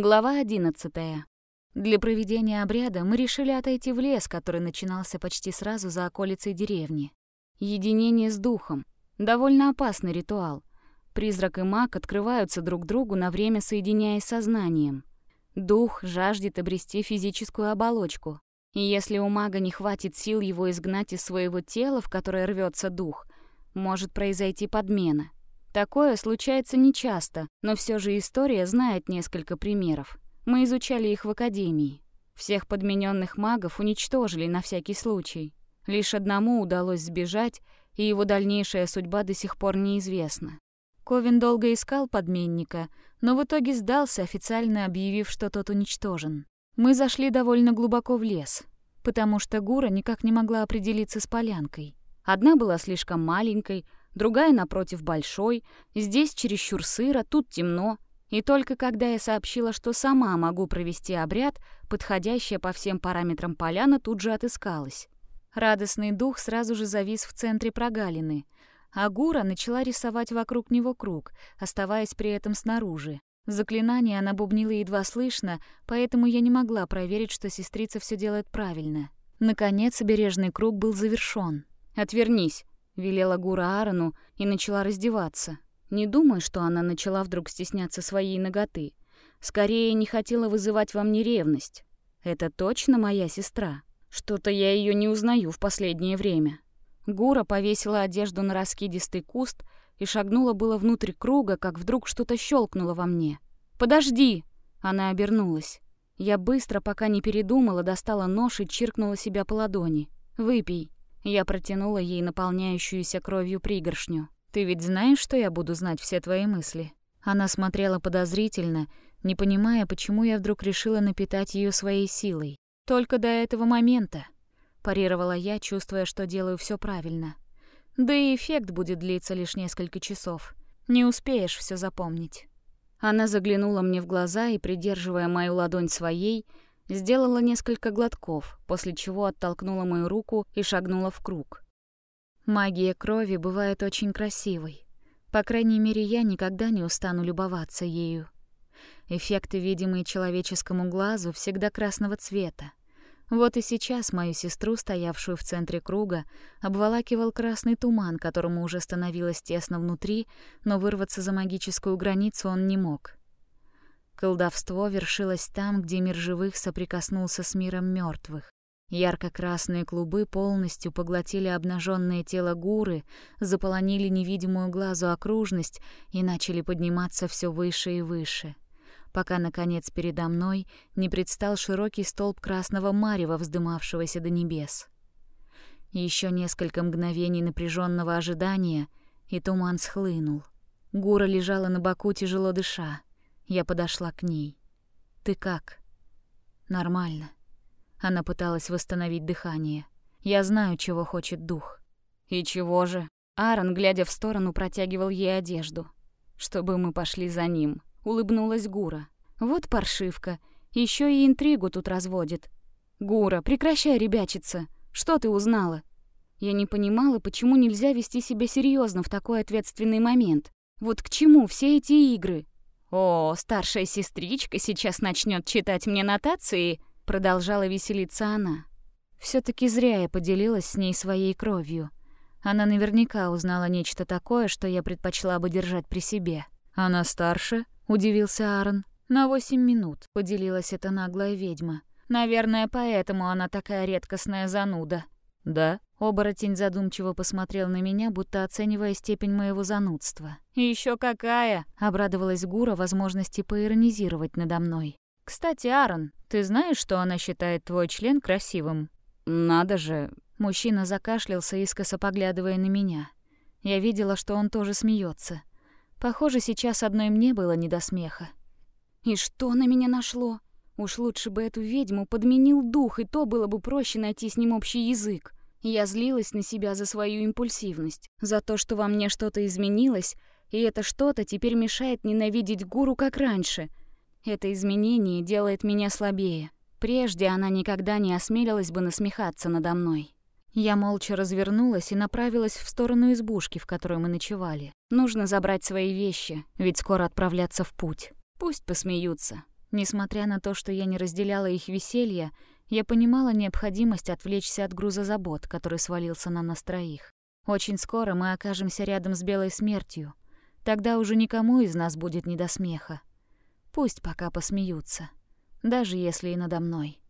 Глава 11. Для проведения обряда мы решили отойти в лес, который начинался почти сразу за околицей деревни. Единение с духом — довольно опасный ритуал. Призрак и маг открываются друг другу на время соединяясь сознанием. Дух жаждет обрести физическую оболочку. И если у мага не хватит сил его изгнать из своего тела, в которое рвется дух, может произойти подмена — Такое случается нечасто, но все же история знает несколько примеров. Мы изучали их в академии. Всех подмененных магов уничтожили на всякий случай. Лишь одному удалось сбежать, и его дальнейшая судьба до сих пор неизвестна. Ковин долго искал подменника, но в итоге сдался, официально объявив, что тот уничтожен. Мы зашли довольно глубоко в лес, потому что Гура никак не могла определиться с полянкой. Одна была слишком маленькой, другая напротив большой, здесь чересчур сыро, тут темно. И только когда я сообщила, что сама могу провести обряд, подходящая по всем параметрам поляна тут же отыскалась. Радостный дух сразу же завис в центре прогалины, а Гура начала рисовать вокруг него круг, оставаясь при этом снаружи. Заклинание она бубнила едва слышно, поэтому я не могла проверить, что сестрица все делает правильно. Наконец, обережный круг был завершён. «Отвернись», велела Гура Аарону и начала раздеваться. Не думай, что она начала вдруг стесняться своей ноготы. Скорее, не хотела вызывать во мне ревность. Это точно моя сестра. Что-то я ее не узнаю в последнее время. Гура повесила одежду на раскидистый куст и шагнула было внутрь круга, как вдруг что-то щелкнуло во мне. «Подожди!» Она обернулась. Я быстро, пока не передумала, достала нож и чиркнула себя по ладони. «Выпей». Я протянула ей наполняющуюся кровью пригоршню. «Ты ведь знаешь, что я буду знать все твои мысли?» Она смотрела подозрительно, не понимая, почему я вдруг решила напитать ее своей силой. «Только до этого момента», — парировала я, чувствуя, что делаю все правильно. «Да и эффект будет длиться лишь несколько часов. Не успеешь все запомнить». Она заглянула мне в глаза и, придерживая мою ладонь своей, Сделала несколько глотков, после чего оттолкнула мою руку и шагнула в круг. Магия крови бывает очень красивой. По крайней мере, я никогда не устану любоваться ею. Эффекты, видимые человеческому глазу, всегда красного цвета. Вот и сейчас мою сестру, стоявшую в центре круга, обволакивал красный туман, которому уже становилось тесно внутри, но вырваться за магическую границу он не мог. Колдовство вершилось там, где мир живых соприкоснулся с миром мертвых. Ярко-красные клубы полностью поглотили обнаженное тело гуры, заполонили невидимую глазу окружность и начали подниматься все выше и выше, пока, наконец, передо мной не предстал широкий столб красного марева, вздымавшегося до небес. Еще несколько мгновений напряженного ожидания, и туман схлынул. Гура лежала на боку, тяжело дыша. Я подошла к ней. «Ты как?» «Нормально». Она пыталась восстановить дыхание. «Я знаю, чего хочет дух». «И чего же?» Аарон, глядя в сторону, протягивал ей одежду. «Чтобы мы пошли за ним», — улыбнулась Гура. «Вот паршивка. Еще и интригу тут разводит. Гура, прекращай ребячиться. Что ты узнала?» Я не понимала, почему нельзя вести себя серьезно в такой ответственный момент. Вот к чему все эти игры? «О, старшая сестричка сейчас начнет читать мне нотации», — продолжала веселиться она. все таки зря я поделилась с ней своей кровью. Она наверняка узнала нечто такое, что я предпочла бы держать при себе. «Она старше?» — удивился Аарон. «На восемь минут», — поделилась эта наглая ведьма. «Наверное, поэтому она такая редкостная зануда». «Да?» Оборотень задумчиво посмотрел на меня, будто оценивая степень моего занудства. Еще какая!» — обрадовалась Гура возможности поиронизировать надо мной. «Кстати, Аарон, ты знаешь, что она считает твой член красивым?» «Надо же!» Мужчина закашлялся, искоса поглядывая на меня. Я видела, что он тоже смеется. Похоже, сейчас одной мне было не до смеха. «И что на меня нашло? Уж лучше бы эту ведьму подменил дух, и то было бы проще найти с ним общий язык. Я злилась на себя за свою импульсивность, за то, что во мне что-то изменилось, и это что-то теперь мешает ненавидеть гуру, как раньше. Это изменение делает меня слабее. Прежде она никогда не осмелилась бы насмехаться надо мной. Я молча развернулась и направилась в сторону избушки, в которой мы ночевали. Нужно забрать свои вещи, ведь скоро отправляться в путь. Пусть посмеются. Несмотря на то, что я не разделяла их веселье, я понимала необходимость отвлечься от груза забот, который свалился на нас троих. Очень скоро мы окажемся рядом с белой смертью. Тогда уже никому из нас будет не до смеха. Пусть пока посмеются, даже если и надо мной.